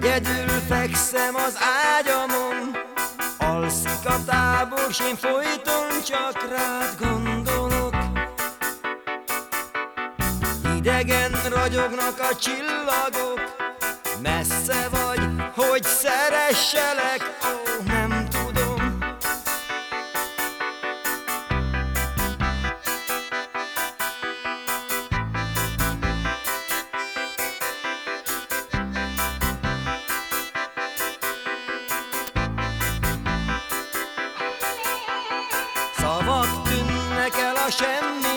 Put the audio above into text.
Egyedül fekszem az ágyamon Alszik a tábor, s én folyton csak rád gondolok. Idegen ragyognak a csillagok Messze vagy, hogy szeresselek, Hashem.